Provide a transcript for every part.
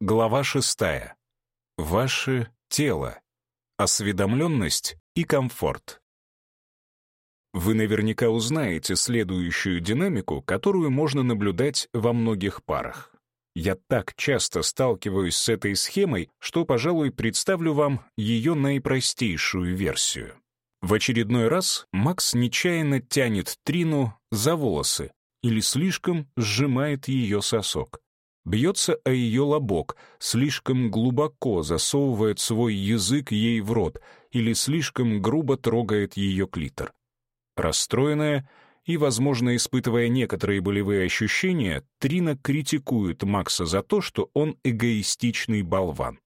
Глава шестая. Ваше тело. Осведомленность и комфорт. Вы наверняка узнаете следующую динамику, которую можно наблюдать во многих парах. Я так часто сталкиваюсь с этой схемой, что, пожалуй, представлю вам ее наипростейшую версию. В очередной раз Макс нечаянно тянет Трину за волосы или слишком сжимает ее сосок бьется о ее лобок, слишком глубоко засовывает свой язык ей в рот или слишком грубо трогает ее клитор. Расстроенная и, возможно, испытывая некоторые болевые ощущения, Трина критикует Макса за то, что он эгоистичный болван.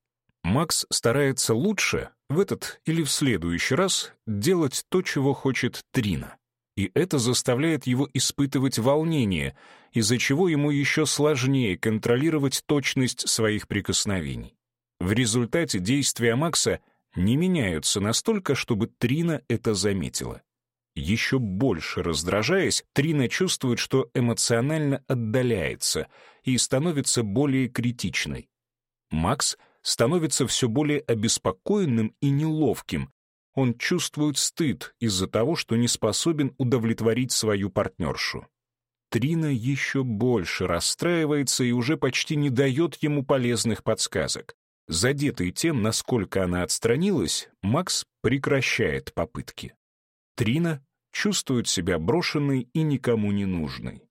Макс старается лучше в этот или в следующий раз делать то, чего хочет Трина. И это заставляет его испытывать волнение — из-за чего ему еще сложнее контролировать точность своих прикосновений. В результате действия Макса не меняются настолько, чтобы Трина это заметила. Еще больше раздражаясь, Трина чувствует, что эмоционально отдаляется и становится более критичной. Макс становится все более обеспокоенным и неловким. Он чувствует стыд из-за того, что не способен удовлетворить свою партнершу. Трина еще больше расстраивается и уже почти не дает ему полезных подсказок. Задетый тем, насколько она отстранилась, Макс прекращает попытки. Трина чувствует себя брошенной и никому не нужной.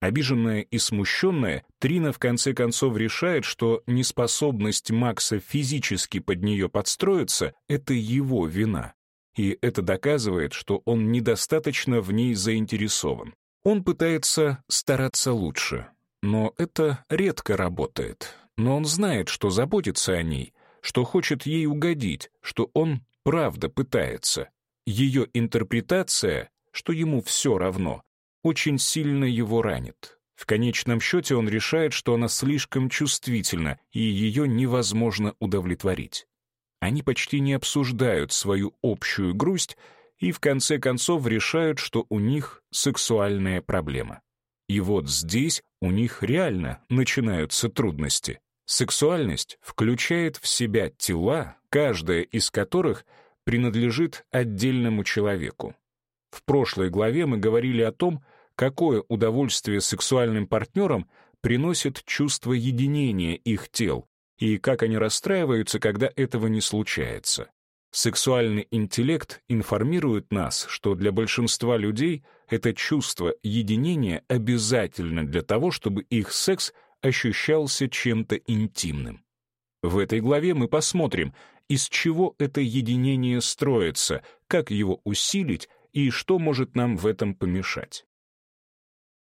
Обиженная и смущенная, Трина в конце концов решает, что неспособность Макса физически под нее подстроиться — это его вина. И это доказывает, что он недостаточно в ней заинтересован. Он пытается стараться лучше, но это редко работает. Но он знает, что заботится о ней, что хочет ей угодить, что он правда пытается. Ее интерпретация, что ему все равно, очень сильно его ранит. В конечном счете он решает, что она слишком чувствительна, и ее невозможно удовлетворить. Они почти не обсуждают свою общую грусть и в конце концов решают, что у них сексуальная проблема. И вот здесь у них реально начинаются трудности. Сексуальность включает в себя тела, каждая из которых принадлежит отдельному человеку. В прошлой главе мы говорили о том, какое удовольствие сексуальным партнерам приносит чувство единения их тел и как они расстраиваются, когда этого не случается. Сексуальный интеллект информирует нас, что для большинства людей это чувство единения обязательно для того, чтобы их секс ощущался чем-то интимным. В этой главе мы посмотрим, из чего это единение строится, как его усилить и что может нам в этом помешать.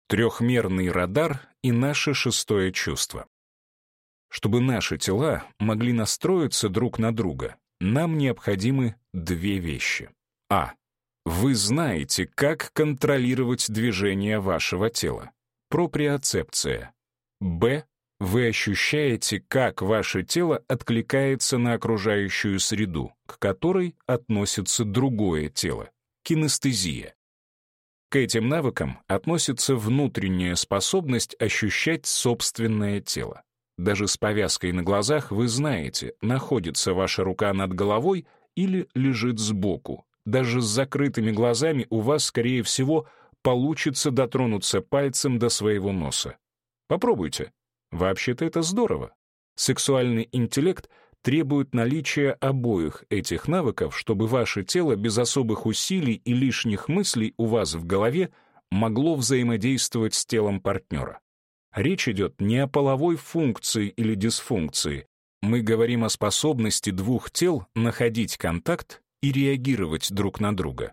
Трехмерный радар и наше шестое чувство. Чтобы наши тела могли настроиться друг на друга, нам необходимы две вещи. А. Вы знаете, как контролировать движение вашего тела. Проприоцепция. Б. Вы ощущаете, как ваше тело откликается на окружающую среду, к которой относится другое тело. Кинестезия. К этим навыкам относится внутренняя способность ощущать собственное тело даже с повязкой на глазах, вы знаете, находится ваша рука над головой или лежит сбоку. Даже с закрытыми глазами у вас, скорее всего, получится дотронуться пальцем до своего носа. Попробуйте. Вообще-то это здорово. Сексуальный интеллект требует наличия обоих этих навыков, чтобы ваше тело без особых усилий и лишних мыслей у вас в голове могло взаимодействовать с телом партнера. Речь идет не о половой функции или дисфункции. Мы говорим о способности двух тел находить контакт и реагировать друг на друга.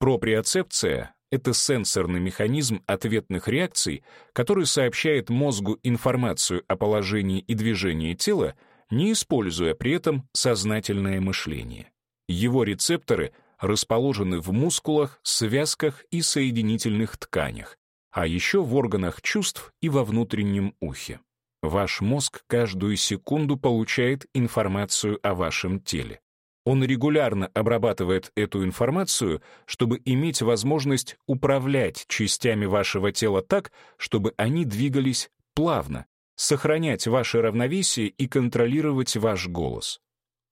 Проприоцепция — это сенсорный механизм ответных реакций, который сообщает мозгу информацию о положении и движении тела, не используя при этом сознательное мышление. Его рецепторы расположены в мускулах, связках и соединительных тканях, а еще в органах чувств и во внутреннем ухе. Ваш мозг каждую секунду получает информацию о вашем теле. Он регулярно обрабатывает эту информацию, чтобы иметь возможность управлять частями вашего тела так, чтобы они двигались плавно, сохранять ваше равновесие и контролировать ваш голос.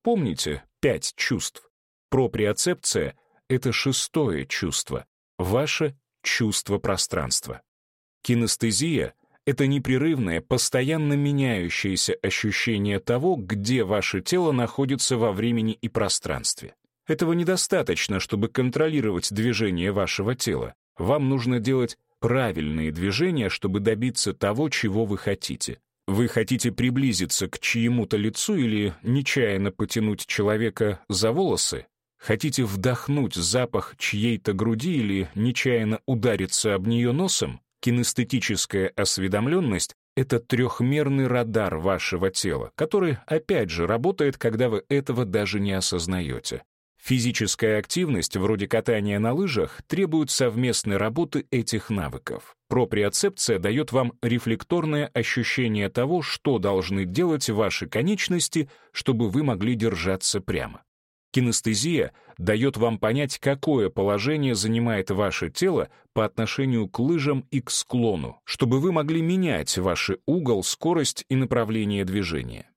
Помните пять чувств. Проприоцепция — это шестое чувство, ваше чувство пространства. Кинестезия — это непрерывное, постоянно меняющееся ощущение того, где ваше тело находится во времени и пространстве. Этого недостаточно, чтобы контролировать движение вашего тела. Вам нужно делать правильные движения, чтобы добиться того, чего вы хотите. Вы хотите приблизиться к чьему-то лицу или нечаянно потянуть человека за волосы? Хотите вдохнуть запах чьей-то груди или нечаянно удариться об нее носом? Кинестетическая осведомленность — это трехмерный радар вашего тела, который, опять же, работает, когда вы этого даже не осознаете. Физическая активность, вроде катания на лыжах, требует совместной работы этих навыков. Проприоцепция дает вам рефлекторное ощущение того, что должны делать ваши конечности, чтобы вы могли держаться прямо. Кинестезия дает вам понять, какое положение занимает ваше тело по отношению к лыжам и к склону, чтобы вы могли менять ваш угол, скорость и направление движения.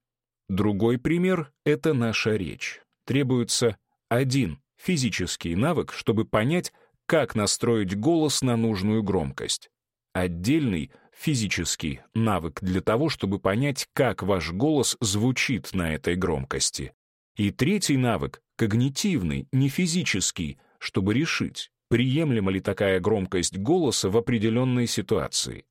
Другой пример — это наша речь. Требуется один физический навык, чтобы понять, как настроить голос на нужную громкость. Отдельный физический навык для того, чтобы понять, как ваш голос звучит на этой громкости. И третий навык когнитивный, не физический, чтобы решить, приемлема ли такая громкость голоса в определенной ситуации.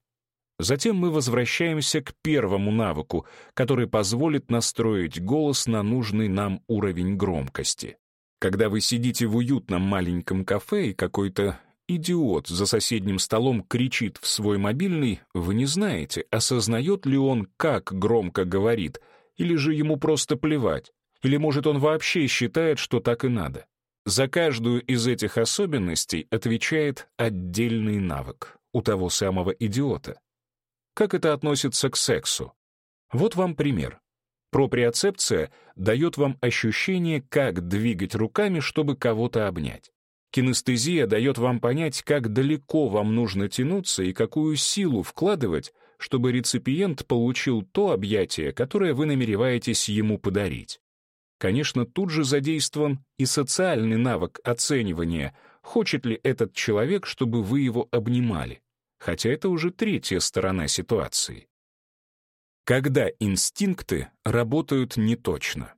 Затем мы возвращаемся к первому навыку, который позволит настроить голос на нужный нам уровень громкости. Когда вы сидите в уютном маленьком кафе и какой-то идиот за соседним столом кричит в свой мобильный, вы не знаете, осознает ли он, как громко говорит, или же ему просто плевать. Или, может, он вообще считает, что так и надо? За каждую из этих особенностей отвечает отдельный навык у того самого идиота. Как это относится к сексу? Вот вам пример. Проприоцепция дает вам ощущение, как двигать руками, чтобы кого-то обнять. Кинестезия дает вам понять, как далеко вам нужно тянуться и какую силу вкладывать, чтобы реципиент получил то объятие, которое вы намереваетесь ему подарить. Конечно, тут же задействован и социальный навык оценивания, хочет ли этот человек, чтобы вы его обнимали. Хотя это уже третья сторона ситуации. Когда инстинкты работают неточно.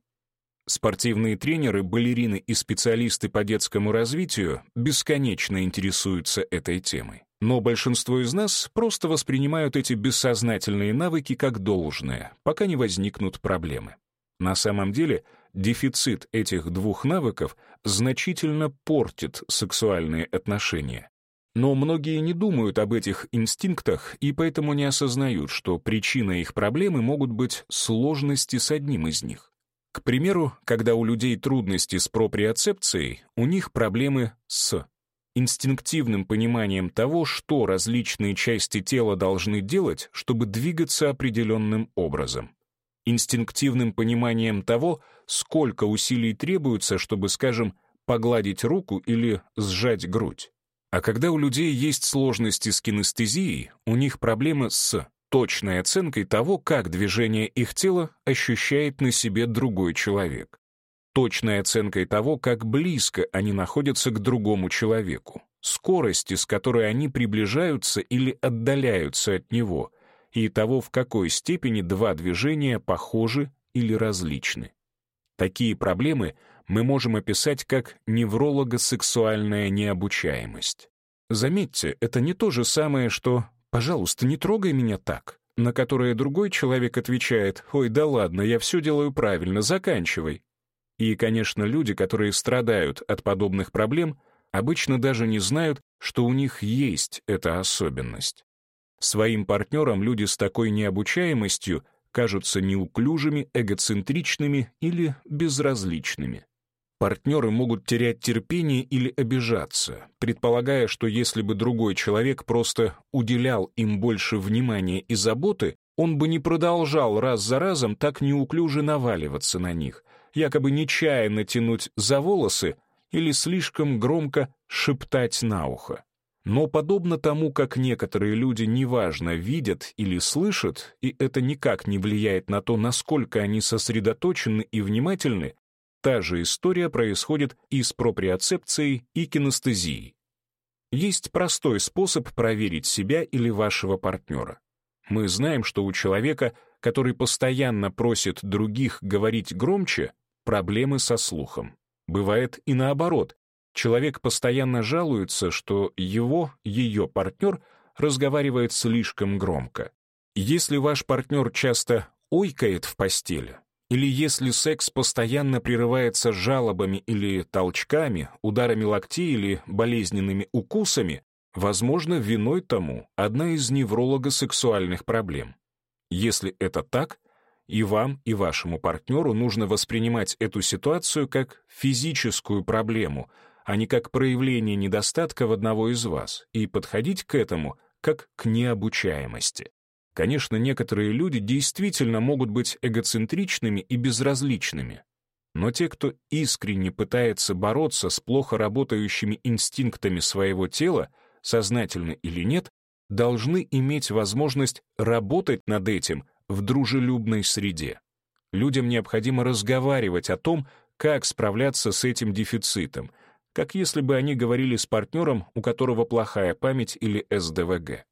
Спортивные тренеры, балерины и специалисты по детскому развитию бесконечно интересуются этой темой. Но большинство из нас просто воспринимают эти бессознательные навыки как должное, пока не возникнут проблемы. На самом деле — дефицит этих двух навыков значительно портит сексуальные отношения. Но многие не думают об этих инстинктах и поэтому не осознают, что причиной их проблемы могут быть сложности с одним из них. К примеру, когда у людей трудности с проприоцепцией, у них проблемы с инстинктивным пониманием того, что различные части тела должны делать, чтобы двигаться определенным образом, инстинктивным пониманием того, сколько усилий требуется, чтобы, скажем, погладить руку или сжать грудь. А когда у людей есть сложности с кинестезией, у них проблемы с точной оценкой того, как движение их тела ощущает на себе другой человек. Точной оценкой того, как близко они находятся к другому человеку, скорости, с которой они приближаются или отдаляются от него, и того, в какой степени два движения похожи или различны. Такие проблемы мы можем описать как неврологосексуальная необучаемость. Заметьте, это не то же самое, что «пожалуйста, не трогай меня так», на которое другой человек отвечает «Ой, да ладно, я все делаю правильно, заканчивай». И, конечно, люди, которые страдают от подобных проблем, обычно даже не знают, что у них есть эта особенность. Своим партнерам люди с такой необучаемостью кажутся неуклюжими, эгоцентричными или безразличными. Партнеры могут терять терпение или обижаться, предполагая, что если бы другой человек просто уделял им больше внимания и заботы, он бы не продолжал раз за разом так неуклюже наваливаться на них, якобы нечаянно тянуть за волосы или слишком громко шептать на ухо. Но подобно тому, как некоторые люди неважно видят или слышат, и это никак не влияет на то, насколько они сосредоточены и внимательны, та же история происходит и с проприоцепцией, и кинестезией. Есть простой способ проверить себя или вашего партнера. Мы знаем, что у человека, который постоянно просит других говорить громче, проблемы со слухом. Бывает и наоборот, Человек постоянно жалуется, что его, ее партнер разговаривает слишком громко. Если ваш партнер часто ойкает в постели, или если секс постоянно прерывается жалобами или толчками, ударами локтей или болезненными укусами, возможно, виной тому одна из невролого-сексуальных проблем. Если это так, и вам, и вашему партнеру нужно воспринимать эту ситуацию как физическую проблему — а не как проявление недостатка в одного из вас, и подходить к этому как к необучаемости. Конечно, некоторые люди действительно могут быть эгоцентричными и безразличными, но те, кто искренне пытается бороться с плохо работающими инстинктами своего тела, сознательно или нет, должны иметь возможность работать над этим в дружелюбной среде. Людям необходимо разговаривать о том, как справляться с этим дефицитом, как если бы они говорили с партнером, у которого плохая память или СДВГ.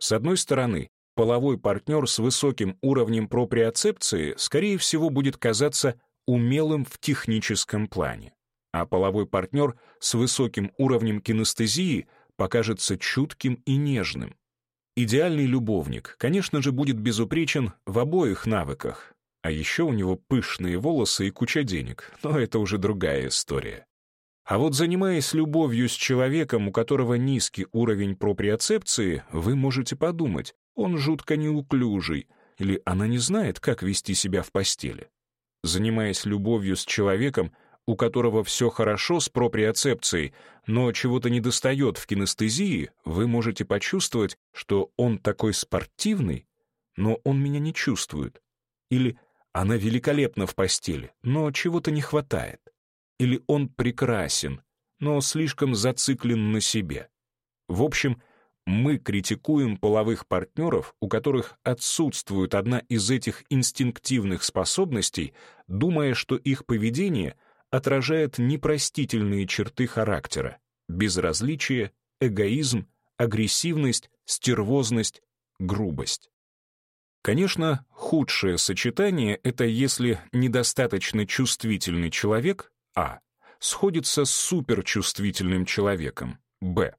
С одной стороны, половой партнер с высоким уровнем проприоцепции, скорее всего, будет казаться умелым в техническом плане, а половой партнер с высоким уровнем кинестезии покажется чутким и нежным. Идеальный любовник, конечно же, будет безупречен в обоих навыках, а еще у него пышные волосы и куча денег, но это уже другая история. А вот занимаясь любовью с человеком, у которого низкий уровень проприоцепции, вы можете подумать, он жутко неуклюжий, или она не знает, как вести себя в постели. Занимаясь любовью с человеком, у которого все хорошо с проприоцепцией, но чего-то недостает в кинестезии, вы можете почувствовать, что он такой спортивный, но он меня не чувствует. Или она великолепна в постели, но чего-то не хватает или он прекрасен, но слишком зациклен на себе. В общем, мы критикуем половых партнеров, у которых отсутствует одна из этих инстинктивных способностей, думая, что их поведение отражает непростительные черты характера — безразличие, эгоизм, агрессивность, стервозность, грубость. Конечно, худшее сочетание — это если недостаточно чувствительный человек а. сходится с суперчувствительным человеком, б.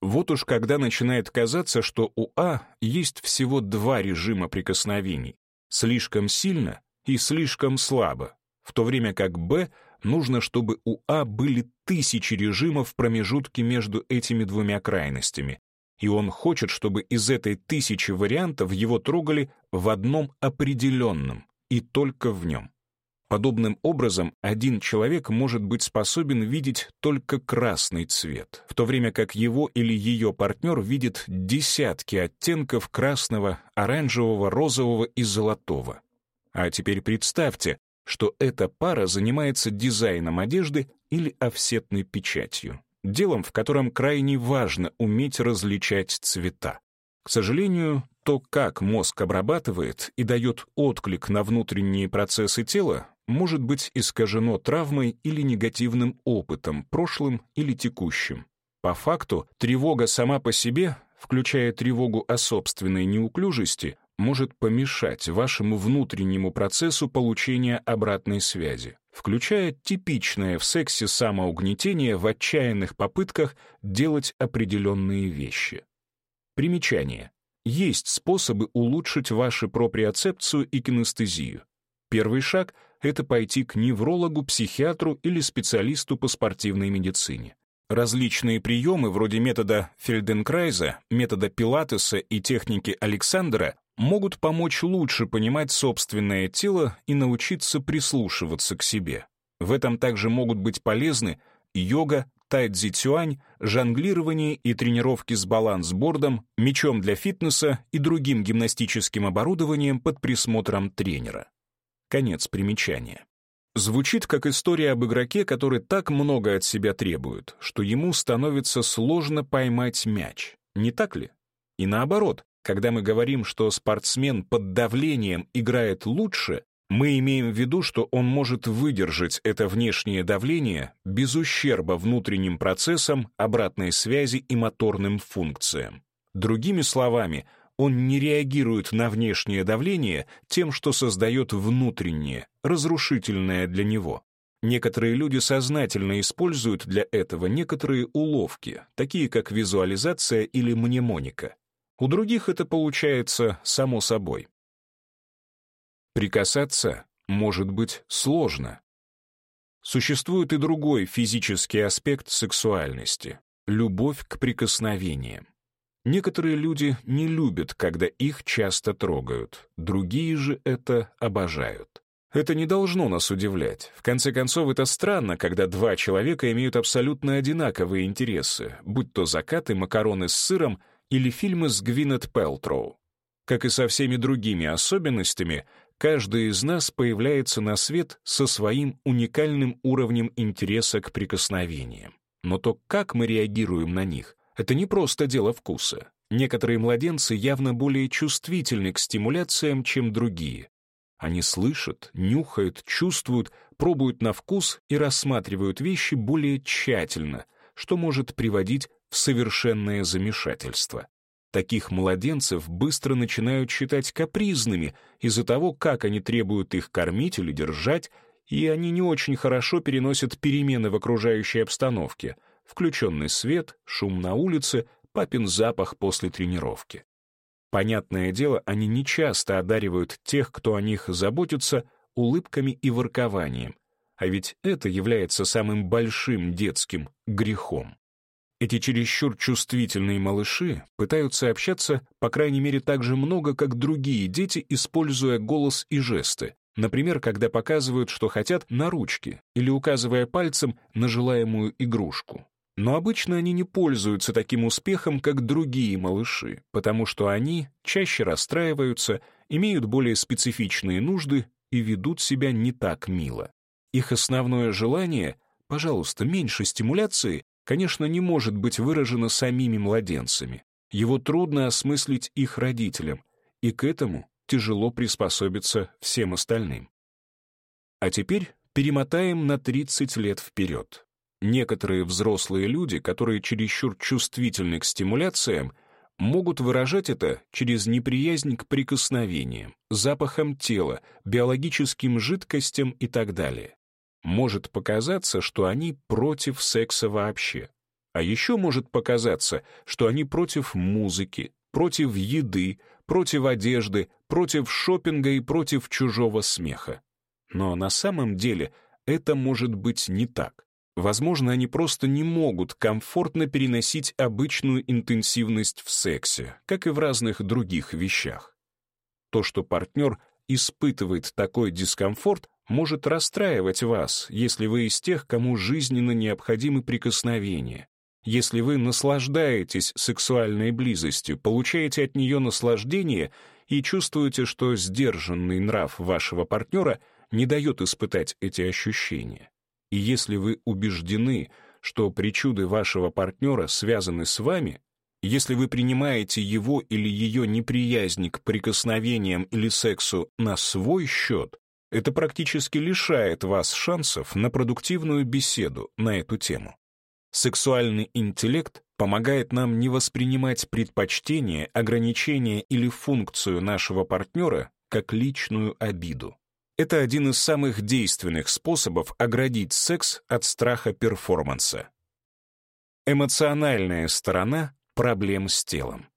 Вот уж когда начинает казаться, что у А есть всего два режима прикосновений — слишком сильно и слишком слабо, в то время как Б нужно, чтобы у А были тысячи режимов в промежутке между этими двумя крайностями, и он хочет, чтобы из этой тысячи вариантов его трогали в одном определенном и только в нем. Подобным образом один человек может быть способен видеть только красный цвет, в то время как его или ее партнер видит десятки оттенков красного, оранжевого, розового и золотого. А теперь представьте, что эта пара занимается дизайном одежды или офсетной печатью, делом, в котором крайне важно уметь различать цвета. К сожалению, то, как мозг обрабатывает и дает отклик на внутренние процессы тела, может быть искажено травмой или негативным опытом, прошлым или текущим. По факту, тревога сама по себе, включая тревогу о собственной неуклюжести, может помешать вашему внутреннему процессу получения обратной связи, включая типичное в сексе самоугнетение в отчаянных попытках делать определенные вещи. Примечание. Есть способы улучшить вашу проприоцепцию и кинестезию. Первый шаг — это пойти к неврологу, психиатру или специалисту по спортивной медицине. Различные приемы вроде метода Фельденкрайза, метода Пилатеса и техники Александра могут помочь лучше понимать собственное тело и научиться прислушиваться к себе. В этом также могут быть полезны йога, тайцзи-цюань, жонглирование и тренировки с балансбордом, мечом для фитнеса и другим гимнастическим оборудованием под присмотром тренера. Конец примечания. Звучит как история об игроке, который так много от себя требует, что ему становится сложно поймать мяч. Не так ли? И наоборот, когда мы говорим, что спортсмен под давлением играет лучше, мы имеем в виду, что он может выдержать это внешнее давление без ущерба внутренним процессам, обратной связи и моторным функциям. Другими словами — он не реагирует на внешнее давление тем, что создает внутреннее, разрушительное для него. Некоторые люди сознательно используют для этого некоторые уловки, такие как визуализация или мнемоника. У других это получается само собой. Прикасаться может быть сложно. Существует и другой физический аспект сексуальности — любовь к прикосновениям. Некоторые люди не любят, когда их часто трогают, другие же это обожают. Это не должно нас удивлять. В конце концов, это странно, когда два человека имеют абсолютно одинаковые интересы, будь то закаты, макароны с сыром или фильмы с Гвинет Пелтроу. Как и со всеми другими особенностями, каждый из нас появляется на свет со своим уникальным уровнем интереса к прикосновениям. Но то, как мы реагируем на них, это не просто дело вкуса. Некоторые младенцы явно более чувствительны к стимуляциям, чем другие. Они слышат, нюхают, чувствуют, пробуют на вкус и рассматривают вещи более тщательно, что может приводить в совершенное замешательство. Таких младенцев быстро начинают считать капризными из-за того, как они требуют их кормить или держать, и они не очень хорошо переносят перемены в окружающей обстановке — включенный свет, шум на улице, папин запах после тренировки. Понятное дело, они нечасто одаривают тех, кто о них заботится, улыбками и воркованием, а ведь это является самым большим детским грехом. Эти чересчур чувствительные малыши пытаются общаться, по крайней мере, так же много, как другие дети, используя голос и жесты, например, когда показывают, что хотят, на ручки или указывая пальцем на желаемую игрушку. Но обычно они не пользуются таким успехом, как другие малыши, потому что они чаще расстраиваются, имеют более специфичные нужды и ведут себя не так мило. Их основное желание — пожалуйста, меньше стимуляции — конечно, не может быть выражено самими младенцами. Его трудно осмыслить их родителям, и к этому тяжело приспособиться всем остальным. А теперь перемотаем на 30 лет вперед некоторые взрослые люди, которые чересчур чувствительны к стимуляциям, могут выражать это через неприязнь к прикосновениям, запахам тела, биологическим жидкостям и так далее. Может показаться, что они против секса вообще. А еще может показаться, что они против музыки, против еды, против одежды, против шопинга и против чужого смеха. Но на самом деле это может быть не так. Возможно, они просто не могут комфортно переносить обычную интенсивность в сексе, как и в разных других вещах. То, что партнер испытывает такой дискомфорт, может расстраивать вас, если вы из тех, кому жизненно необходимы прикосновения. Если вы наслаждаетесь сексуальной близостью, получаете от нее наслаждение и чувствуете, что сдержанный нрав вашего партнера не дает испытать эти ощущения. И если вы убеждены, что причуды вашего партнера связаны с вами, если вы принимаете его или ее неприязнь к прикосновениям или сексу на свой счет, это практически лишает вас шансов на продуктивную беседу на эту тему. Сексуальный интеллект помогает нам не воспринимать предпочтение, ограничение или функцию нашего партнера как личную обиду. Это один из самых действенных способов оградить секс от страха перформанса. Эмоциональная сторона проблем с телом.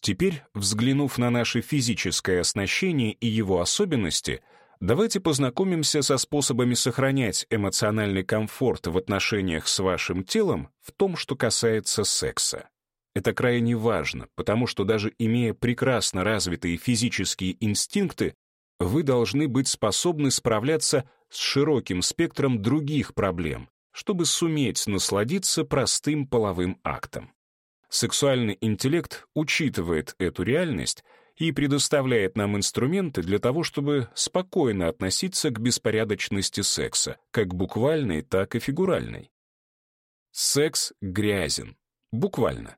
Теперь, взглянув на наше физическое оснащение и его особенности, давайте познакомимся со способами сохранять эмоциональный комфорт в отношениях с вашим телом в том, что касается секса. Это крайне важно, потому что даже имея прекрасно развитые физические инстинкты, вы должны быть способны справляться с широким спектром других проблем, чтобы суметь насладиться простым половым актом. Сексуальный интеллект учитывает эту реальность и предоставляет нам инструменты для того, чтобы спокойно относиться к беспорядочности секса, как буквальной, так и фигуральной. Секс грязен. Буквально.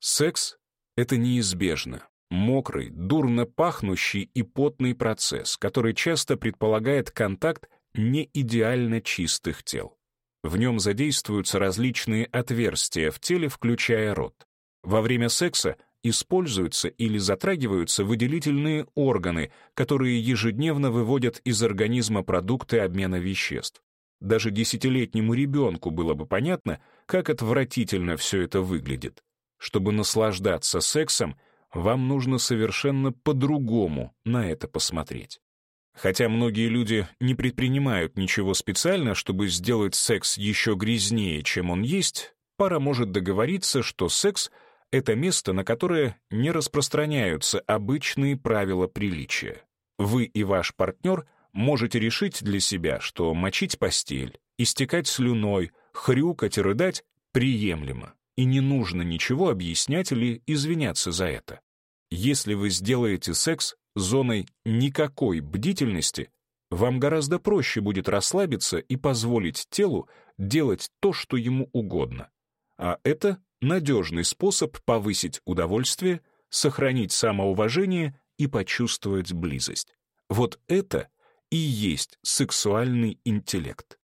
Секс — это неизбежно мокрый, дурно пахнущий и потный процесс, который часто предполагает контакт неидеально чистых тел. В нем задействуются различные отверстия в теле, включая рот. Во время секса используются или затрагиваются выделительные органы, которые ежедневно выводят из организма продукты обмена веществ. Даже десятилетнему ребенку было бы понятно, как отвратительно все это выглядит. Чтобы наслаждаться сексом — вам нужно совершенно по-другому на это посмотреть. Хотя многие люди не предпринимают ничего специально, чтобы сделать секс еще грязнее, чем он есть, пара может договориться, что секс — это место, на которое не распространяются обычные правила приличия. Вы и ваш партнер можете решить для себя, что мочить постель, истекать слюной, хрюкать и рыдать приемлемо и не нужно ничего объяснять или извиняться за это. Если вы сделаете секс зоной никакой бдительности, вам гораздо проще будет расслабиться и позволить телу делать то, что ему угодно. А это надежный способ повысить удовольствие, сохранить самоуважение и почувствовать близость. Вот это и есть сексуальный интеллект.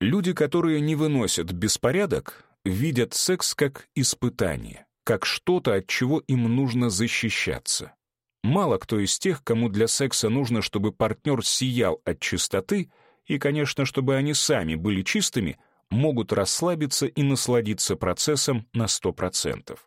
Люди, которые не выносят беспорядок, видят секс как испытание, как что-то, от чего им нужно защищаться. Мало кто из тех, кому для секса нужно, чтобы партнер сиял от чистоты, и, конечно, чтобы они сами были чистыми, могут расслабиться и насладиться процессом на 100%.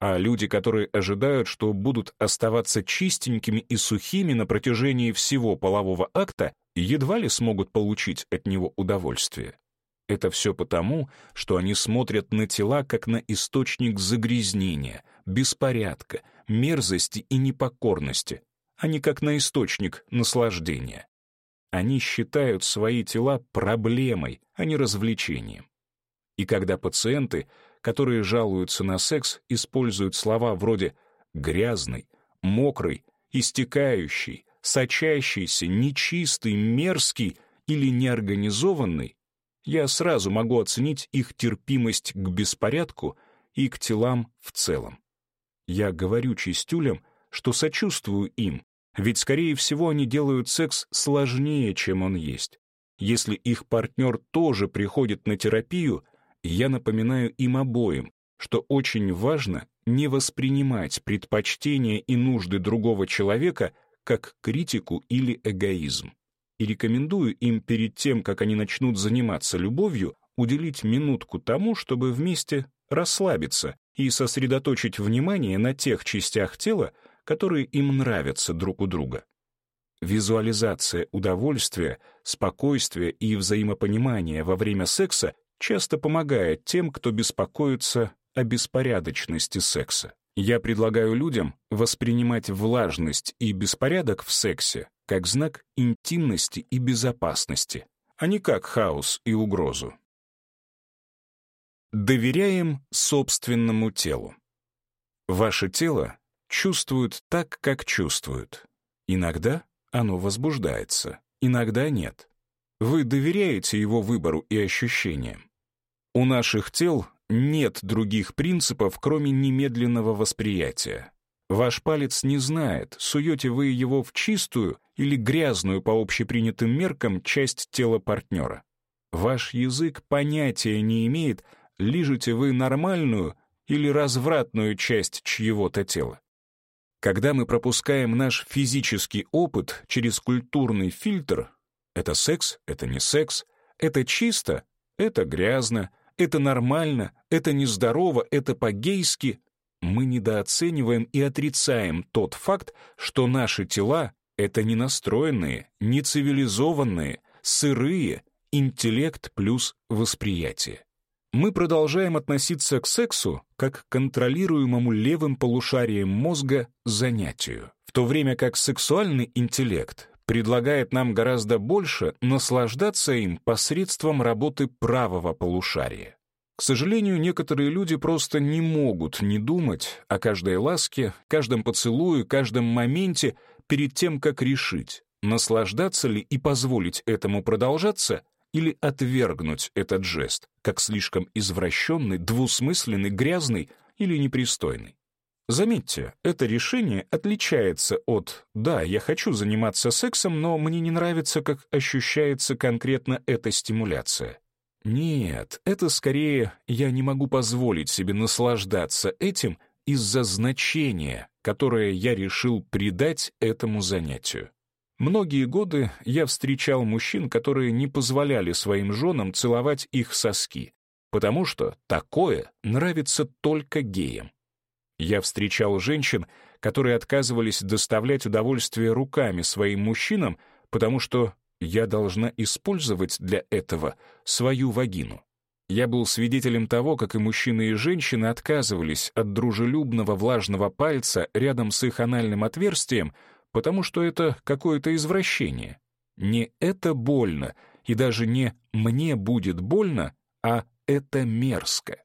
А люди, которые ожидают, что будут оставаться чистенькими и сухими на протяжении всего полового акта, едва ли смогут получить от него удовольствие. Это все потому, что они смотрят на тела как на источник загрязнения, беспорядка, мерзости и непокорности, а не как на источник наслаждения. Они считают свои тела проблемой, а не развлечением. И когда пациенты, которые жалуются на секс, используют слова вроде «грязный», «мокрый», «истекающий», «сочащийся», «нечистый», «мерзкий» или «неорганизованный», я сразу могу оценить их терпимость к беспорядку и к телам в целом. Я говорю чистюлям, что сочувствую им, ведь, скорее всего, они делают секс сложнее, чем он есть. Если их партнер тоже приходит на терапию, я напоминаю им обоим, что очень важно не воспринимать предпочтения и нужды другого человека как критику или эгоизм и рекомендую им перед тем, как они начнут заниматься любовью, уделить минутку тому, чтобы вместе расслабиться и сосредоточить внимание на тех частях тела, которые им нравятся друг у друга. Визуализация удовольствия, спокойствия и взаимопонимания во время секса часто помогает тем, кто беспокоится о беспорядочности секса. Я предлагаю людям воспринимать влажность и беспорядок в сексе как знак интимности и безопасности, а не как хаос и угрозу. Доверяем собственному телу. Ваше тело чувствует так, как чувствует. Иногда оно возбуждается, иногда нет. Вы доверяете его выбору и ощущениям. У наших тел нет других принципов, кроме немедленного восприятия. Ваш палец не знает, суете вы его в чистую или грязную по общепринятым меркам часть тела партнера. Ваш язык понятия не имеет, лижете вы нормальную или развратную часть чьего-то тела. Когда мы пропускаем наш физический опыт через культурный фильтр, это секс, это не секс, это чисто, это грязно, это нормально, это нездорово, это по-гейски, мы недооцениваем и отрицаем тот факт, что наши тела — это не настроенные, не цивилизованные, сырые, интеллект плюс восприятие. Мы продолжаем относиться к сексу как к контролируемому левым полушарием мозга занятию, в то время как сексуальный интеллект предлагает нам гораздо больше наслаждаться им посредством работы правого полушария. К сожалению, некоторые люди просто не могут не думать о каждой ласке, каждом поцелуе, каждом моменте перед тем, как решить, наслаждаться ли и позволить этому продолжаться, или отвергнуть этот жест, как слишком извращенный, двусмысленный, грязный или непристойный. Заметьте, это решение отличается от «да, я хочу заниматься сексом, но мне не нравится, как ощущается конкретно эта стимуляция». Нет, это скорее я не могу позволить себе наслаждаться этим из-за значения, которое я решил придать этому занятию. Многие годы я встречал мужчин, которые не позволяли своим женам целовать их соски, потому что такое нравится только геям. Я встречал женщин, которые отказывались доставлять удовольствие руками своим мужчинам, потому что я должна использовать для этого свою вагину. Я был свидетелем того, как и мужчины, и женщины отказывались от дружелюбного влажного пальца рядом с их анальным отверстием, потому что это какое-то извращение. Не это больно, и даже не «мне будет больно», а «это мерзко».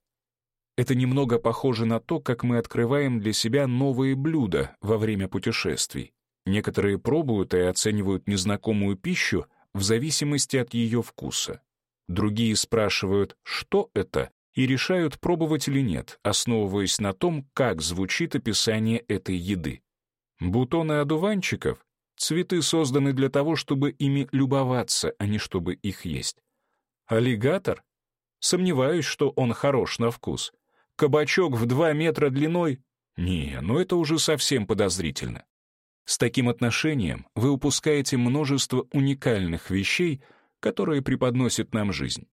Это немного похоже на то, как мы открываем для себя новые блюда во время путешествий. Некоторые пробуют и оценивают незнакомую пищу в зависимости от ее вкуса. Другие спрашивают, что это, и решают, пробовать или нет, основываясь на том, как звучит описание этой еды. Бутоны одуванчиков — цветы созданы для того, чтобы ими любоваться, а не чтобы их есть. Аллигатор? Сомневаюсь, что он хорош на вкус. Кабачок в два метра длиной? Не, ну это уже совсем подозрительно. С таким отношением вы упускаете множество уникальных вещей, которые преподносит нам жизнь.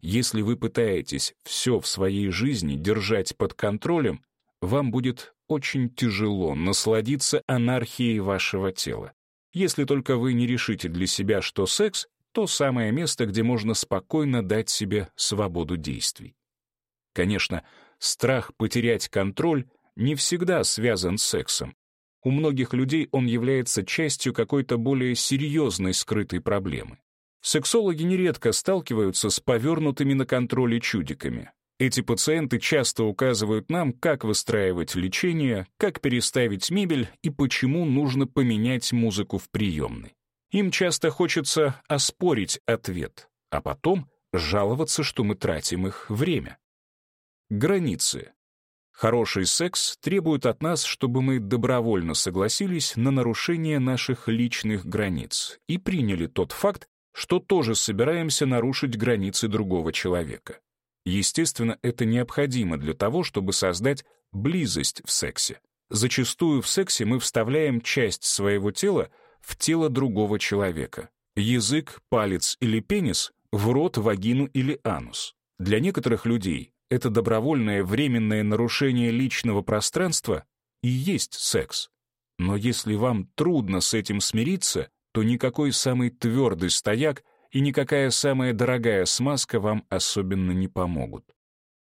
Если вы пытаетесь все в своей жизни держать под контролем, вам будет очень тяжело насладиться анархией вашего тела. Если только вы не решите для себя, что секс — то самое место, где можно спокойно дать себе свободу действий. Конечно, страх потерять контроль не всегда связан с сексом, у многих людей он является частью какой-то более серьезной скрытой проблемы. Сексологи нередко сталкиваются с повернутыми на контроле чудиками. Эти пациенты часто указывают нам, как выстраивать лечение, как переставить мебель и почему нужно поменять музыку в приемной. Им часто хочется оспорить ответ, а потом жаловаться, что мы тратим их время. Границы. Хороший секс требует от нас, чтобы мы добровольно согласились на нарушение наших личных границ и приняли тот факт, что тоже собираемся нарушить границы другого человека. Естественно, это необходимо для того, чтобы создать близость в сексе. Зачастую в сексе мы вставляем часть своего тела в тело другого человека. Язык, палец или пенис в рот, вагину или анус. Для некоторых людей это добровольное временное нарушение личного пространства и есть секс. Но если вам трудно с этим смириться, то никакой самый твердый стояк и никакая самая дорогая смазка вам особенно не помогут.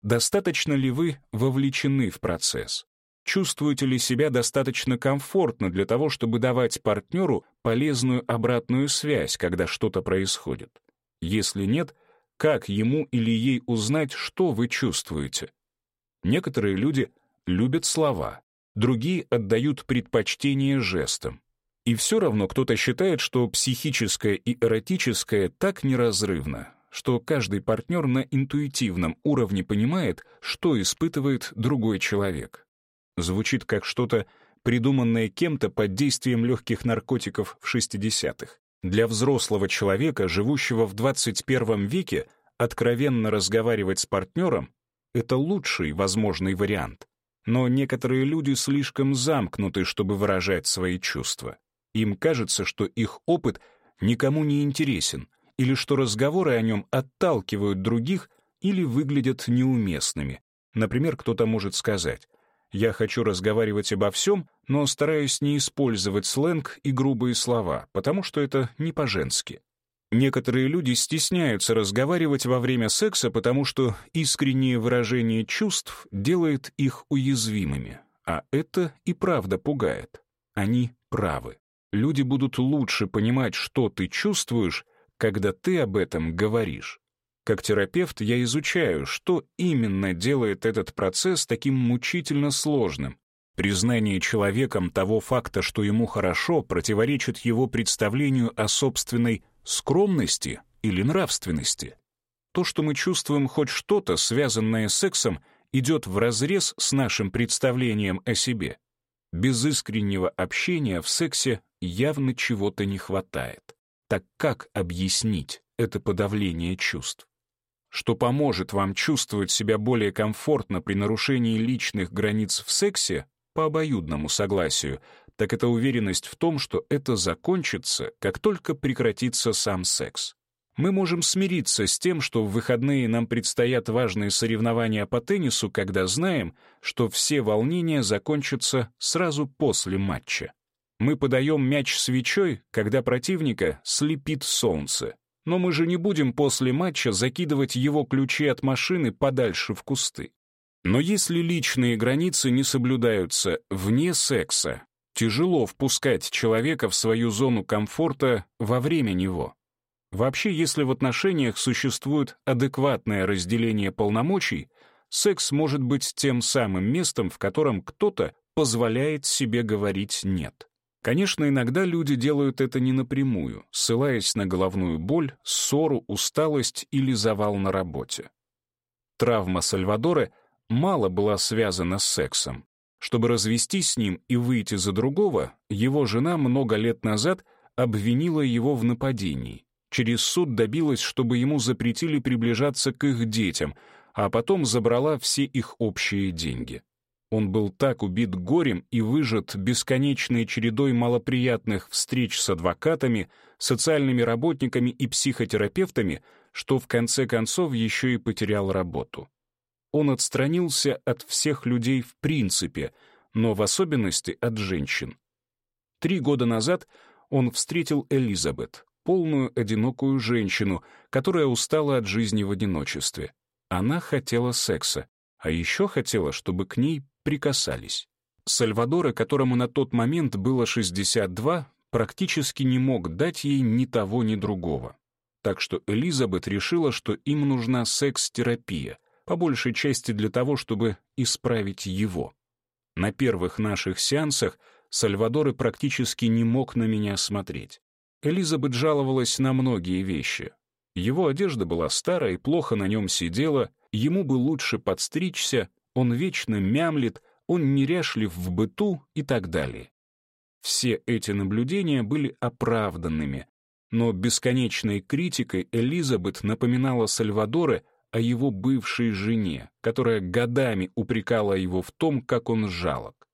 Достаточно ли вы вовлечены в процесс? Чувствуете ли себя достаточно комфортно для того, чтобы давать партнеру полезную обратную связь, когда что-то происходит? Если нет — как ему или ей узнать, что вы чувствуете? Некоторые люди любят слова, другие отдают предпочтение жестам. И все равно кто-то считает, что психическое и эротическое так неразрывно, что каждый партнер на интуитивном уровне понимает, что испытывает другой человек. Звучит как что-то, придуманное кем-то под действием легких наркотиков в 60-х. Для взрослого человека, живущего в 21 веке, откровенно разговаривать с партнером — это лучший возможный вариант. Но некоторые люди слишком замкнуты, чтобы выражать свои чувства. Им кажется, что их опыт никому не интересен, или что разговоры о нем отталкивают других или выглядят неуместными. Например, кто-то может сказать я хочу разговаривать обо всем, но стараюсь не использовать сленг и грубые слова, потому что это не по-женски. Некоторые люди стесняются разговаривать во время секса, потому что искреннее выражение чувств делает их уязвимыми, а это и правда пугает. Они правы. Люди будут лучше понимать, что ты чувствуешь, когда ты об этом говоришь. Как терапевт я изучаю, что именно делает этот процесс таким мучительно сложным. Признание человеком того факта, что ему хорошо, противоречит его представлению о собственной скромности или нравственности. То, что мы чувствуем хоть что-то, связанное с сексом, идет вразрез с нашим представлением о себе. Без искреннего общения в сексе явно чего-то не хватает. Так как объяснить это подавление чувств? что поможет вам чувствовать себя более комфортно при нарушении личных границ в сексе по обоюдному согласию, так это уверенность в том, что это закончится, как только прекратится сам секс. Мы можем смириться с тем, что в выходные нам предстоят важные соревнования по теннису, когда знаем, что все волнения закончатся сразу после матча. Мы подаем мяч свечой, когда противника слепит солнце но мы же не будем после матча закидывать его ключи от машины подальше в кусты. Но если личные границы не соблюдаются вне секса, тяжело впускать человека в свою зону комфорта во время него. Вообще, если в отношениях существует адекватное разделение полномочий, секс может быть тем самым местом, в котором кто-то позволяет себе говорить «нет». Конечно, иногда люди делают это не напрямую, ссылаясь на головную боль, ссору, усталость или завал на работе. Травма Сальвадора мало была связана с сексом. Чтобы развестись с ним и выйти за другого, его жена много лет назад обвинила его в нападении. Через суд добилась, чтобы ему запретили приближаться к их детям, а потом забрала все их общие деньги. Он был так убит горем и выжат бесконечной чередой малоприятных встреч с адвокатами, социальными работниками и психотерапевтами, что в конце концов еще и потерял работу. Он отстранился от всех людей в принципе, но в особенности от женщин. Три года назад он встретил Элизабет, полную одинокую женщину, которая устала от жизни в одиночестве. Она хотела секса, а еще хотела, чтобы к ней прикасались. Сальвадора, которому на тот момент было 62, практически не мог дать ей ни того, ни другого. Так что Элизабет решила, что им нужна секс-терапия, по большей части для того, чтобы исправить его. На первых наших сеансах Сальвадоры практически не мог на меня смотреть. Элизабет жаловалась на многие вещи. Его одежда была старая и плохо на нем сидела, ему бы лучше подстричься, он вечно мямлит, он неряшлив в быту и так далее. Все эти наблюдения были оправданными, но бесконечной критикой Элизабет напоминала Сальвадоре о его бывшей жене, которая годами упрекала его в том, как он жалок.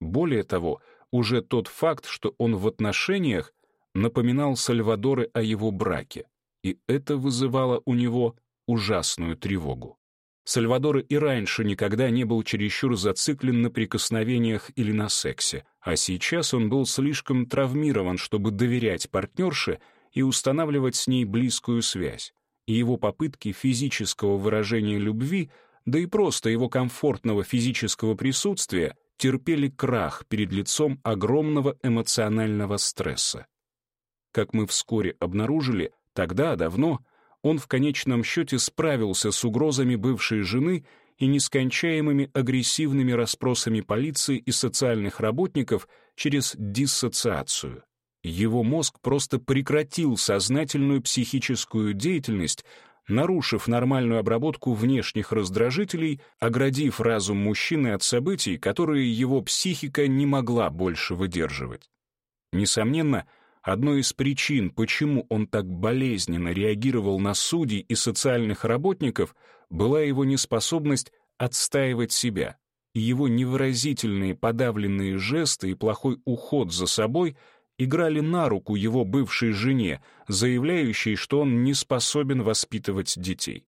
Более того, уже тот факт, что он в отношениях, напоминал Сальвадоре о его браке, и это вызывало у него ужасную тревогу. Сальвадор и раньше никогда не был чересчур зациклен на прикосновениях или на сексе, а сейчас он был слишком травмирован, чтобы доверять партнерше и устанавливать с ней близкую связь. И его попытки физического выражения любви, да и просто его комфортного физического присутствия терпели крах перед лицом огромного эмоционального стресса. Как мы вскоре обнаружили, тогда, давно — он в конечном счете справился с угрозами бывшей жены и нескончаемыми агрессивными расспросами полиции и социальных работников через диссоциацию. Его мозг просто прекратил сознательную психическую деятельность, нарушив нормальную обработку внешних раздражителей, оградив разум мужчины от событий, которые его психика не могла больше выдерживать. Несомненно, Одной из причин, почему он так болезненно реагировал на судей и социальных работников, была его неспособность отстаивать себя. Его невыразительные подавленные жесты и плохой уход за собой играли на руку его бывшей жене, заявляющей, что он не способен воспитывать детей.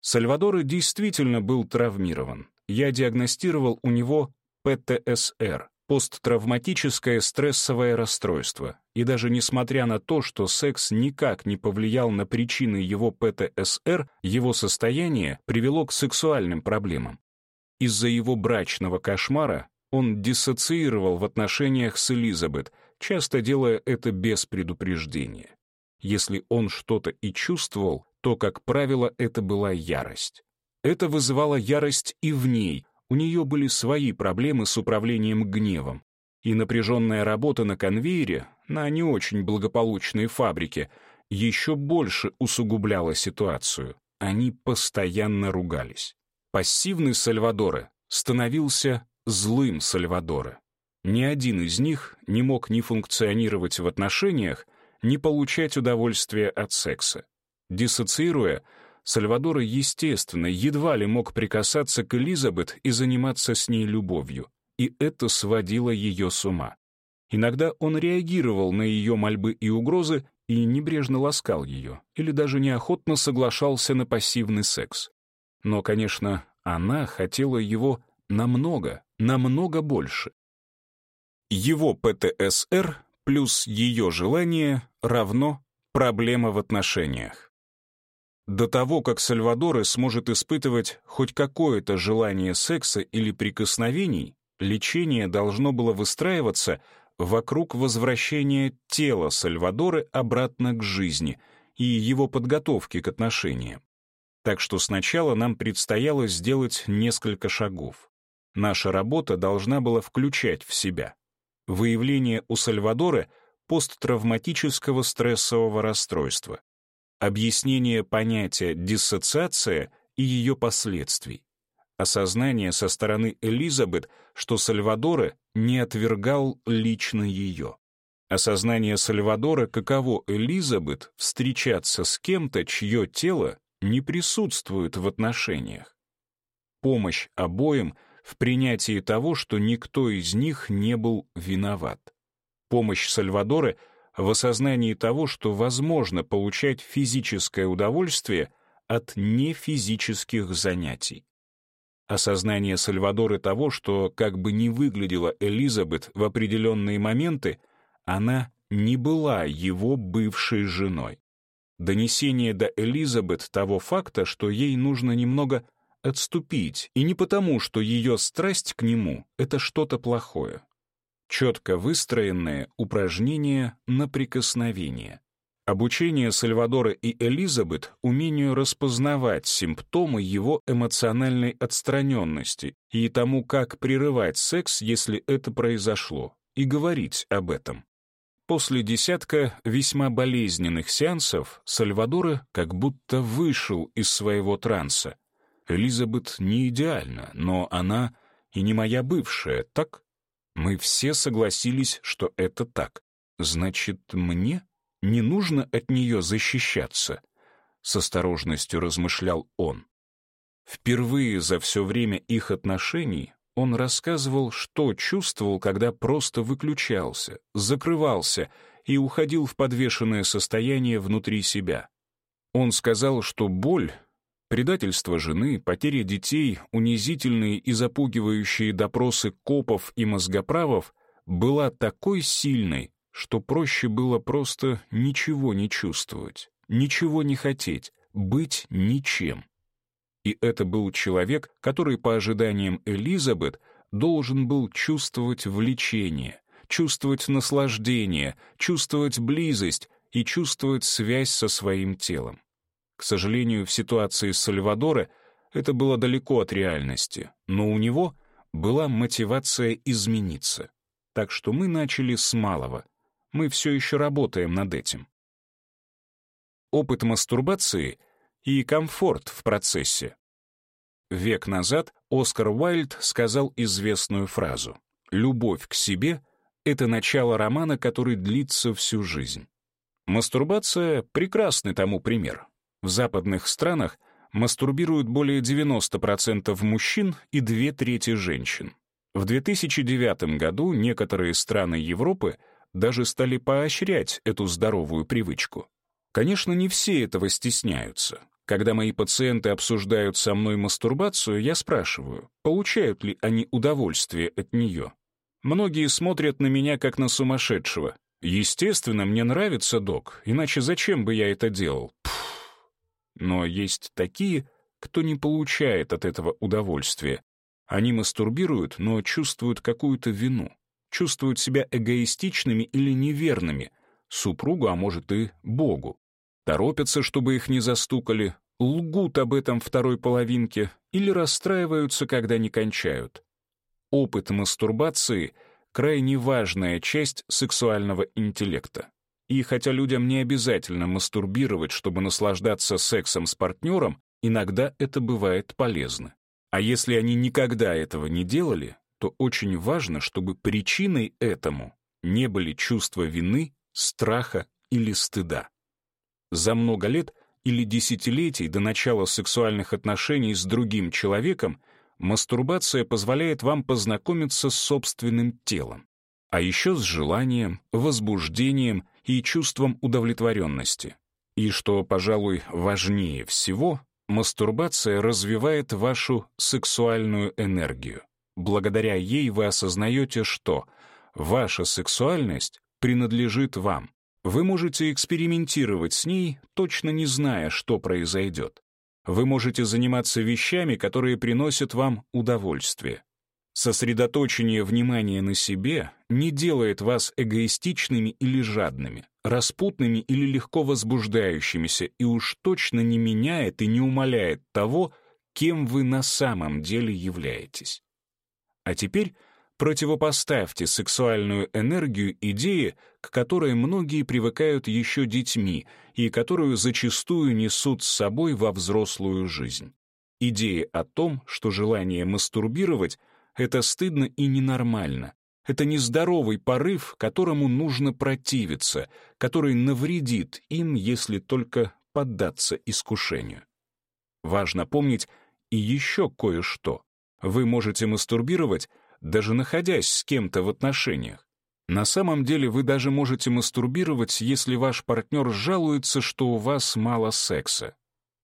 Сальвадор действительно был травмирован. Я диагностировал у него ПТСР, посттравматическое стрессовое расстройство. И даже несмотря на то, что секс никак не повлиял на причины его ПТСР, его состояние привело к сексуальным проблемам. Из-за его брачного кошмара он диссоциировал в отношениях с Элизабет, часто делая это без предупреждения. Если он что-то и чувствовал, то, как правило, это была ярость. Это вызывало ярость и в ней — у нее были свои проблемы с управлением гневом. И напряженная работа на конвейере на не очень благополучной фабрике еще больше усугубляла ситуацию. Они постоянно ругались. Пассивный Сальвадоре становился злым Сальвадоре. Ни один из них не мог ни функционировать в отношениях, ни получать удовольствие от секса. Диссоциируя, Сальвадор, естественно, едва ли мог прикасаться к Элизабет и заниматься с ней любовью, и это сводило ее с ума. Иногда он реагировал на ее мольбы и угрозы и небрежно ласкал ее, или даже неохотно соглашался на пассивный секс. Но, конечно, она хотела его намного, намного больше. Его ПТСР плюс ее желание равно проблема в отношениях до того, как Сальвадоры сможет испытывать хоть какое-то желание секса или прикосновений, лечение должно было выстраиваться вокруг возвращения тела Сальвадоры обратно к жизни и его подготовки к отношениям. Так что сначала нам предстояло сделать несколько шагов. Наша работа должна была включать в себя выявление у Сальвадоры посттравматического стрессового расстройства, объяснение понятия «диссоциация» и ее последствий. Осознание со стороны Элизабет, что Сальвадора не отвергал лично ее. Осознание Сальвадора, каково Элизабет встречаться с кем-то, чье тело не присутствует в отношениях. Помощь обоим в принятии того, что никто из них не был виноват. Помощь Сальвадора — в осознании того, что возможно получать физическое удовольствие от нефизических занятий. Осознание Сальвадоры того, что, как бы ни выглядела Элизабет в определенные моменты, она не была его бывшей женой. Донесение до Элизабет того факта, что ей нужно немного отступить, и не потому, что ее страсть к нему — это что-то плохое четко выстроенные упражнения на прикосновение. Обучение Сальвадора и Элизабет умению распознавать симптомы его эмоциональной отстраненности и тому, как прерывать секс, если это произошло, и говорить об этом. После десятка весьма болезненных сеансов Сальвадора как будто вышел из своего транса. Элизабет не идеальна, но она и не моя бывшая, так? Мы все согласились, что это так. Значит, мне не нужно от нее защищаться? С осторожностью размышлял он. Впервые за все время их отношений он рассказывал, что чувствовал, когда просто выключался, закрывался и уходил в подвешенное состояние внутри себя. Он сказал, что боль Предательство жены, потеря детей, унизительные и запугивающие допросы копов и мозгоправов была такой сильной, что проще было просто ничего не чувствовать, ничего не хотеть, быть ничем. И это был человек, который, по ожиданиям Элизабет, должен был чувствовать влечение, чувствовать наслаждение, чувствовать близость и чувствовать связь со своим телом. К сожалению, в ситуации с Сальвадоре это было далеко от реальности, но у него была мотивация измениться. Так что мы начали с малого. Мы все еще работаем над этим. Опыт мастурбации и комфорт в процессе. Век назад Оскар Уайльд сказал известную фразу «Любовь к себе — это начало романа, который длится всю жизнь». Мастурбация — прекрасный тому пример. В западных странах мастурбируют более 90% мужчин и две трети женщин. В 2009 году некоторые страны Европы даже стали поощрять эту здоровую привычку. Конечно, не все этого стесняются. Когда мои пациенты обсуждают со мной мастурбацию, я спрашиваю, получают ли они удовольствие от нее. Многие смотрят на меня как на сумасшедшего. Естественно, мне нравится, док, иначе зачем бы я это делал? Пф, но есть такие, кто не получает от этого удовольствия. Они мастурбируют, но чувствуют какую-то вину, чувствуют себя эгоистичными или неверными, супругу, а может и Богу. Торопятся, чтобы их не застукали, лгут об этом второй половинке или расстраиваются, когда не кончают. Опыт мастурбации — крайне важная часть сексуального интеллекта. И хотя людям не обязательно мастурбировать, чтобы наслаждаться сексом с партнером, иногда это бывает полезно. А если они никогда этого не делали, то очень важно, чтобы причиной этому не были чувства вины, страха или стыда. За много лет или десятилетий до начала сексуальных отношений с другим человеком мастурбация позволяет вам познакомиться с собственным телом, а еще с желанием, возбуждением и чувством удовлетворенности. И что, пожалуй, важнее всего, мастурбация развивает вашу сексуальную энергию. Благодаря ей вы осознаете, что ваша сексуальность принадлежит вам. Вы можете экспериментировать с ней, точно не зная, что произойдет. Вы можете заниматься вещами, которые приносят вам удовольствие. Сосредоточение внимания на себе не делает вас эгоистичными или жадными, распутными или легко возбуждающимися и уж точно не меняет и не умаляет того, кем вы на самом деле являетесь. А теперь противопоставьте сексуальную энергию идее, к которой многие привыкают еще детьми и которую зачастую несут с собой во взрослую жизнь. идея о том, что желание мастурбировать — это стыдно и ненормально. Это нездоровый порыв, которому нужно противиться, который навредит им, если только поддаться искушению. Важно помнить и еще кое-что. Вы можете мастурбировать, даже находясь с кем-то в отношениях. На самом деле вы даже можете мастурбировать, если ваш партнер жалуется, что у вас мало секса.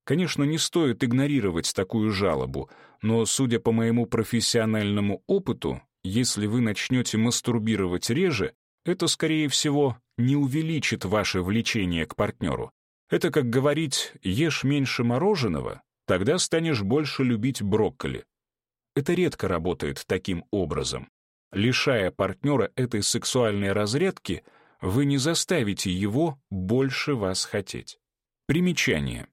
Конечно, не стоит игнорировать такую жалобу, но, судя по моему профессиональному опыту, если вы начнете мастурбировать реже, это, скорее всего, не увеличит ваше влечение к партнеру. Это как говорить «ешь меньше мороженого», тогда станешь больше любить брокколи. Это редко работает таким образом. Лишая партнера этой сексуальной разрядки, вы не заставите его больше вас хотеть. Примечание.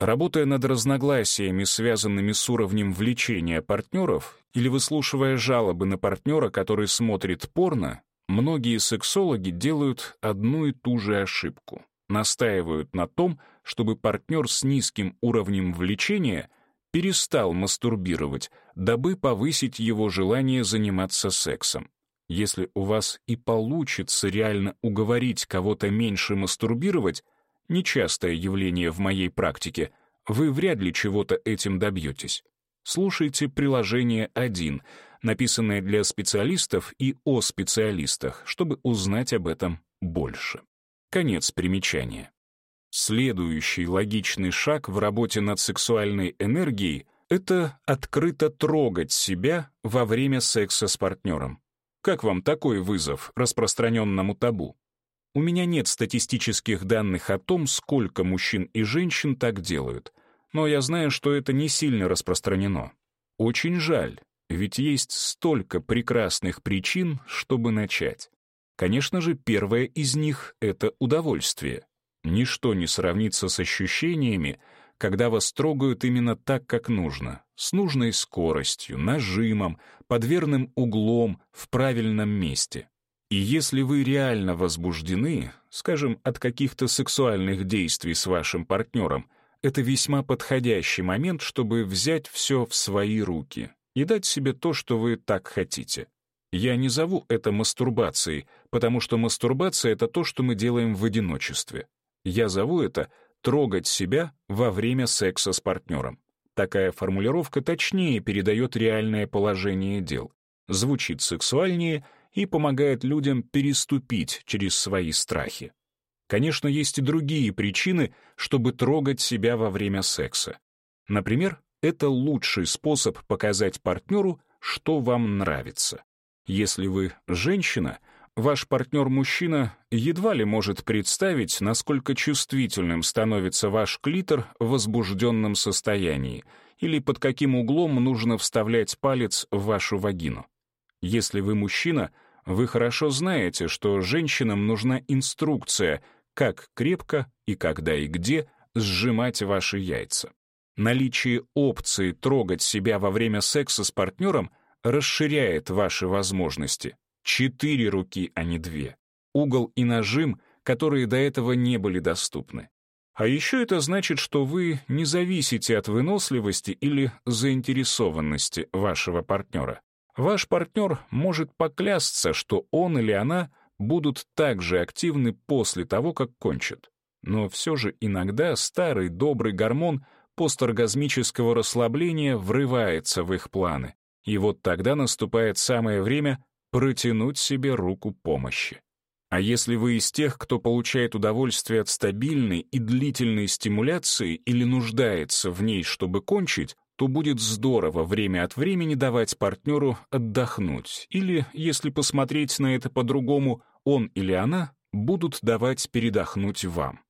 Работая над разногласиями, связанными с уровнем влечения партнеров, или выслушивая жалобы на партнера, который смотрит порно, многие сексологи делают одну и ту же ошибку. Настаивают на том, чтобы партнер с низким уровнем влечения перестал мастурбировать, дабы повысить его желание заниматься сексом. Если у вас и получится реально уговорить кого-то меньше мастурбировать, нечастое явление в моей практике, вы вряд ли чего-то этим добьетесь. Слушайте приложение 1, написанное для специалистов и о специалистах, чтобы узнать об этом больше. Конец примечания. Следующий логичный шаг в работе над сексуальной энергией — это открыто трогать себя во время секса с партнером. Как вам такой вызов распространенному табу? У меня нет статистических данных о том, сколько мужчин и женщин так делают, но я знаю, что это не сильно распространено. Очень жаль, ведь есть столько прекрасных причин, чтобы начать. Конечно же, первое из них — это удовольствие. Ничто не сравнится с ощущениями, когда вас трогают именно так, как нужно, с нужной скоростью, нажимом, под верным углом, в правильном месте. И если вы реально возбуждены, скажем, от каких-то сексуальных действий с вашим партнером, это весьма подходящий момент, чтобы взять все в свои руки и дать себе то, что вы так хотите. Я не зову это мастурбацией, потому что мастурбация — это то, что мы делаем в одиночестве. Я зову это «трогать себя во время секса с партнером». Такая формулировка точнее передает реальное положение дел, звучит сексуальнее — и помогает людям переступить через свои страхи. Конечно, есть и другие причины, чтобы трогать себя во время секса. Например, это лучший способ показать партнеру, что вам нравится. Если вы женщина, ваш партнер-мужчина едва ли может представить, насколько чувствительным становится ваш клитор в возбужденном состоянии или под каким углом нужно вставлять палец в вашу вагину. Если вы мужчина, вы хорошо знаете, что женщинам нужна инструкция, как крепко и когда и где сжимать ваши яйца. Наличие опции трогать себя во время секса с партнером расширяет ваши возможности. Четыре руки, а не две. Угол и нажим, которые до этого не были доступны. А еще это значит, что вы не зависите от выносливости или заинтересованности вашего партнера. Ваш партнер может поклясться, что он или она будут так же активны после того, как кончат. Но все же иногда старый добрый гормон посторгазмического расслабления врывается в их планы, и вот тогда наступает самое время протянуть себе руку помощи. А если вы из тех, кто получает удовольствие от стабильной и длительной стимуляции или нуждается в ней, чтобы кончить, то будет здорово время от времени давать партнеру отдохнуть, или, если посмотреть на это по-другому, он или она будут давать передохнуть вам.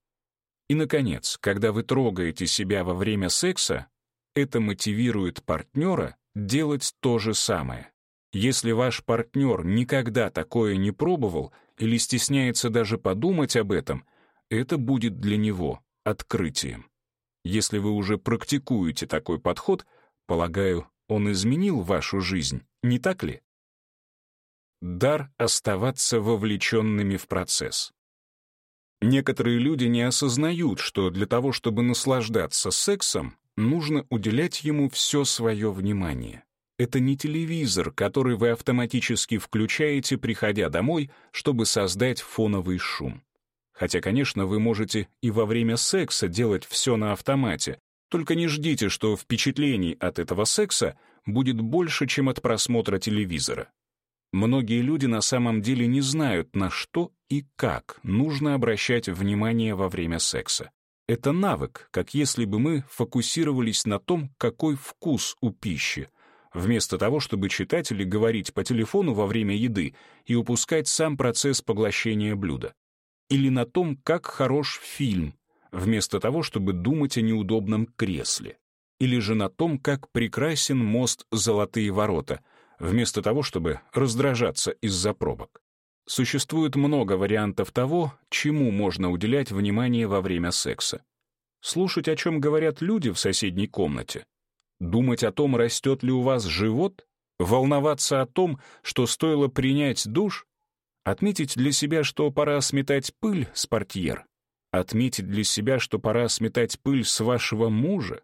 И, наконец, когда вы трогаете себя во время секса, это мотивирует партнера делать то же самое. Если ваш партнер никогда такое не пробовал или стесняется даже подумать об этом, это будет для него открытием. Если вы уже практикуете такой подход, полагаю, он изменил вашу жизнь, не так ли? Дар оставаться вовлеченными в процесс. Некоторые люди не осознают, что для того, чтобы наслаждаться сексом, нужно уделять ему все свое внимание. Это не телевизор, который вы автоматически включаете, приходя домой, чтобы создать фоновый шум. Хотя, конечно, вы можете и во время секса делать все на автомате, только не ждите, что впечатлений от этого секса будет больше, чем от просмотра телевизора. Многие люди на самом деле не знают, на что и как нужно обращать внимание во время секса. Это навык, как если бы мы фокусировались на том, какой вкус у пищи, вместо того, чтобы читать или говорить по телефону во время еды и упускать сам процесс поглощения блюда или на том, как хорош фильм, вместо того, чтобы думать о неудобном кресле, или же на том, как прекрасен мост «Золотые ворота», вместо того, чтобы раздражаться из-за пробок. Существует много вариантов того, чему можно уделять внимание во время секса. Слушать, о чем говорят люди в соседней комнате. Думать о том, растет ли у вас живот. Волноваться о том, что стоило принять душ Отметить для себя, что пора сметать пыль с портьер? Отметить для себя, что пора сметать пыль с вашего мужа?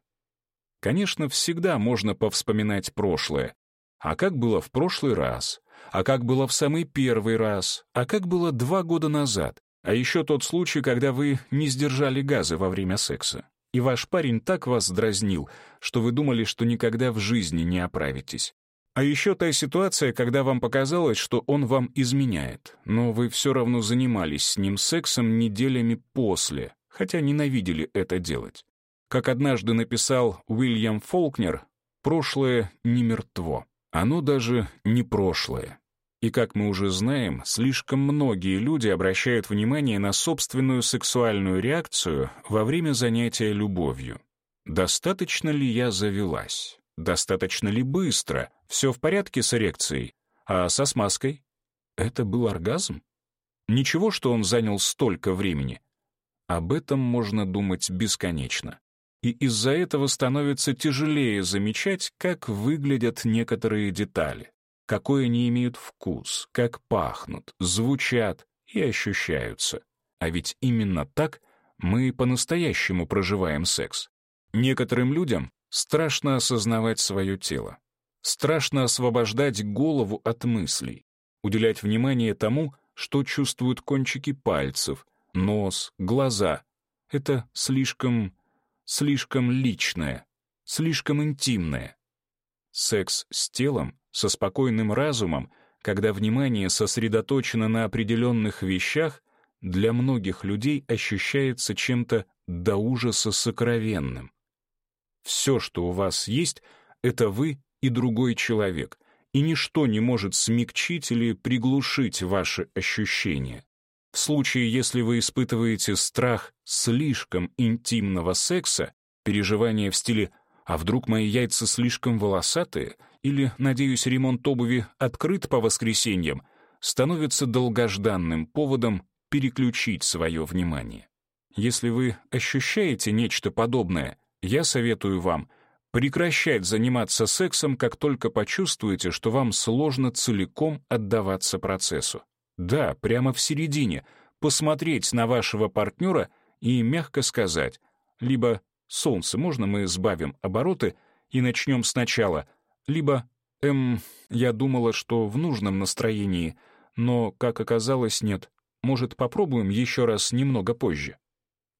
Конечно, всегда можно повспоминать прошлое. А как было в прошлый раз? А как было в самый первый раз? А как было два года назад? А еще тот случай, когда вы не сдержали газы во время секса. И ваш парень так вас дразнил, что вы думали, что никогда в жизни не оправитесь. А еще та ситуация, когда вам показалось, что он вам изменяет, но вы все равно занимались с ним сексом неделями после, хотя ненавидели это делать. Как однажды написал Уильям Фолкнер, прошлое не мертво, оно даже не прошлое. И как мы уже знаем, слишком многие люди обращают внимание на собственную сексуальную реакцию во время занятия любовью. Достаточно ли я завелась? Достаточно ли быстро? Все в порядке с эрекцией? А со смазкой? Это был оргазм? Ничего, что он занял столько времени. Об этом можно думать бесконечно. И из-за этого становится тяжелее замечать, как выглядят некоторые детали, какой они имеют вкус, как пахнут, звучат и ощущаются. А ведь именно так мы по-настоящему проживаем секс. Некоторым людям Страшно осознавать свое тело. Страшно освобождать голову от мыслей. Уделять внимание тому, что чувствуют кончики пальцев, нос, глаза. Это слишком... слишком личное, слишком интимное. Секс с телом, со спокойным разумом, когда внимание сосредоточено на определенных вещах, для многих людей ощущается чем-то до ужаса сокровенным. Все, что у вас есть, это вы и другой человек, и ничто не может смягчить или приглушить ваши ощущения. В случае, если вы испытываете страх слишком интимного секса, переживания в стиле «а вдруг мои яйца слишком волосатые?» или «надеюсь, ремонт обуви открыт по воскресеньям», становится долгожданным поводом переключить свое внимание. Если вы ощущаете нечто подобное, я советую вам прекращать заниматься сексом, как только почувствуете, что вам сложно целиком отдаваться процессу. Да, прямо в середине, посмотреть на вашего партнера и мягко сказать, либо «Солнце, можно мы сбавим обороты и начнем сначала», либо «Эм, я думала, что в нужном настроении, но, как оказалось, нет. Может, попробуем еще раз немного позже?»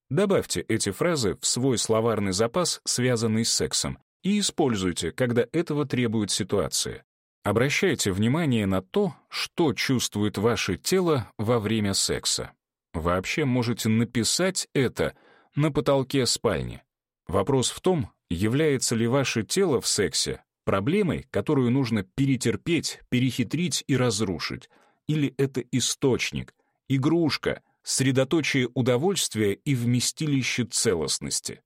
Добавьте эти фразы в свой словарный запас, связанный с сексом, и используйте, когда этого требует ситуация. Обращайте внимание на то, что чувствует ваше тело во время секса. Вообще можете написать это на потолке спальни. Вопрос в том, является ли ваше тело в сексе проблемой, которую нужно перетерпеть, перехитрить и разрушить, или это источник, игрушка, средоточие удовольствия и вместилище целостности.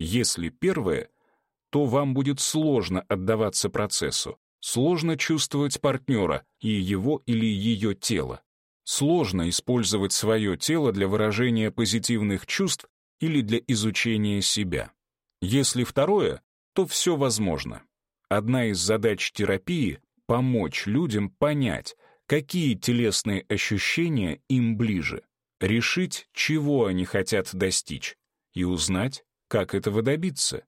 Если первое, то вам будет сложно отдаваться процессу, сложно чувствовать партнера и его или ее тело. Сложно использовать свое тело для выражения позитивных чувств или для изучения себя. Если второе, то все возможно. Одна из задач терапии — помочь людям понять, какие телесные ощущения им ближе решить, чего они хотят достичь, и узнать, как этого добиться.